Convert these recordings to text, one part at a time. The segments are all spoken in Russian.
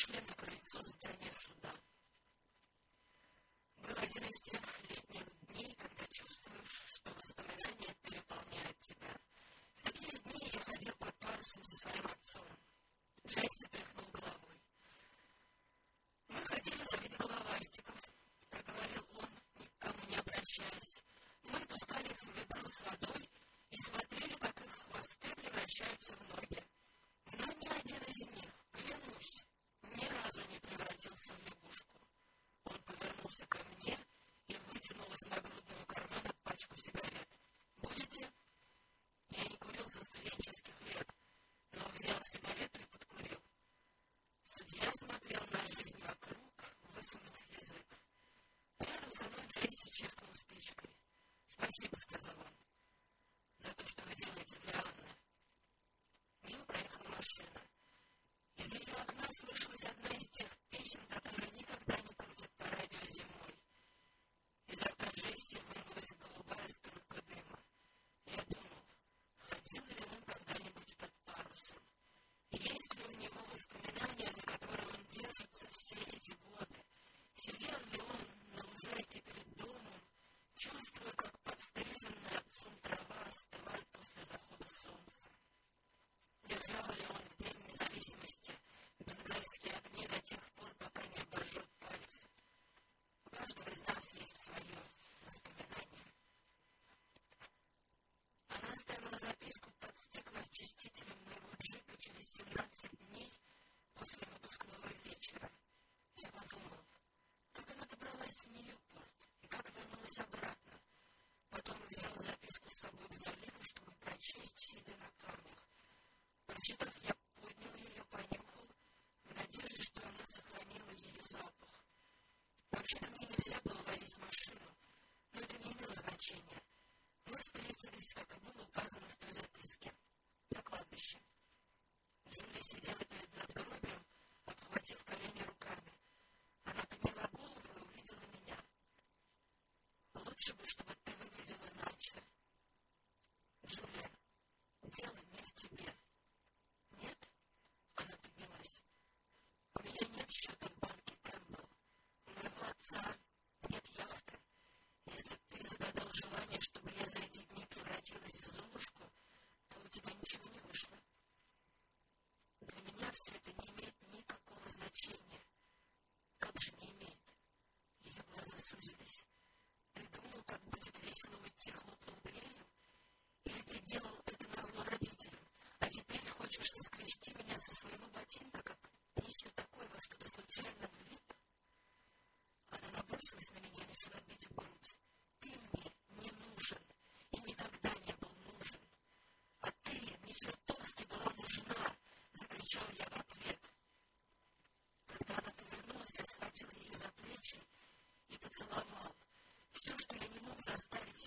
вышли на крыльцо суда. Был один из тех летних дней, когда чувствуешь, что воспоминания переполняют тебя. В такие дни я ходил под парусом со своим отцом. Джейси тряхнул головой. Мы ходили ловить головастиков, проговорил он, никому не обращаясь. Мы пускали их в ведро с водой, Володя чиркнул спичкой. «Спасибо», — сказал он, — «за то, что вы делаете для Анны». Мимо проехала машина. Из ее окна слышалась одна из тех песен, которые никогда не крутят по радио зимой. Изо рта Джесси вырвалась голубая струя.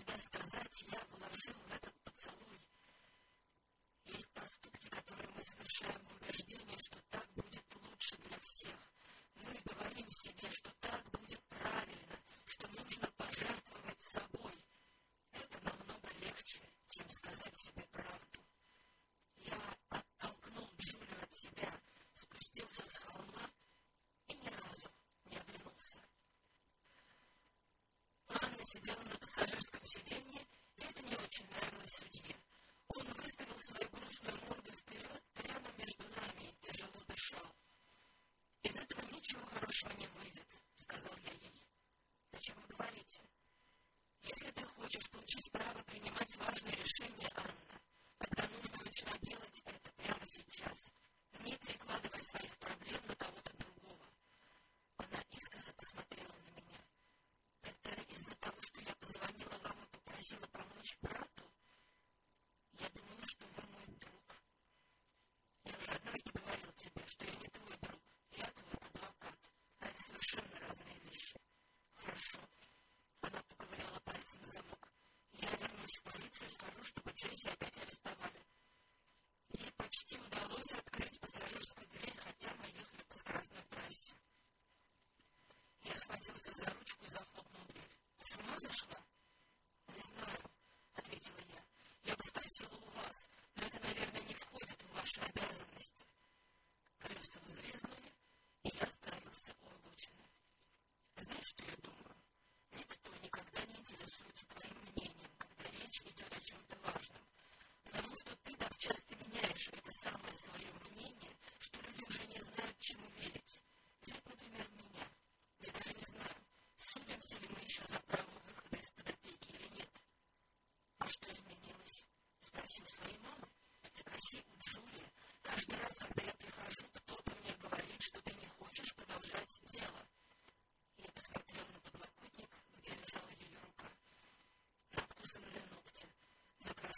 us considèrent nos passagers comme si étaient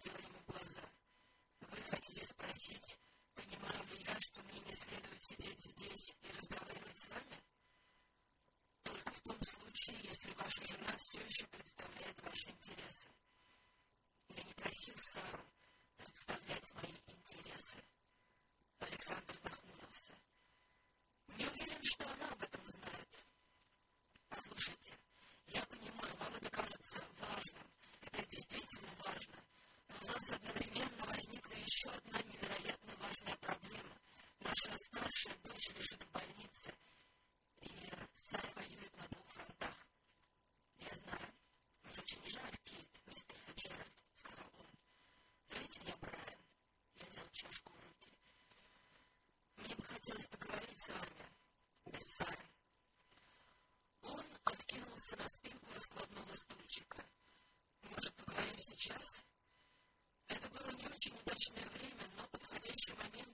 смотрела ему глаза. «Вы хотите спросить, понимаю ли я, что мне не следует сидеть здесь и разговаривать с вами?» «Только в том случае, если ваша жена все еще представляет ваши интересы. Я не просил Сару представлять мои интересы». Александр откинулся на спинку раскладного стульчика. Может, поговорим сейчас? Это было не очень удачное время, но подходящий момент